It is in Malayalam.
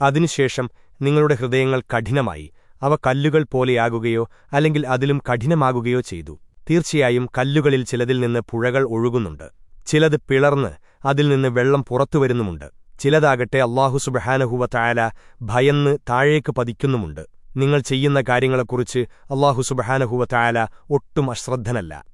അതിനുശേഷം നിങ്ങളുടെ ഹൃദയങ്ങൾ കഠിനമായി അവ കല്ലുകൾ പോലെയാകുകയോ അല്ലെങ്കിൽ അതിലും കഠിനമാകുകയോ ചെയ്തു. തീർച്ചയായും കല്ലുകളിൽ ചിലതിൽ നിന്ന് പുഴകൾ ഒഴുകുന്നുണ്ട്. ചിലത് പിളർന്ന് അതിൽ നിന്ന് വെള്ളം പുറത്തുവരുന്നുമുണ്ട് ചിലതാകട്ടെ അള്ളാഹു സുബഹാനഹുവ തായാല ഭയന്ന് താഴേക്ക് പതിക്കുന്നുമുണ്ട്. നിങ്ങൾ ചെയ്യുന്ന കാര്യങ്ങളെക്കുറിച്ച് അള്ളാഹു സുബഹാനഹുവ തായാല ഒട്ടും അശ്രദ്ധനല്ല.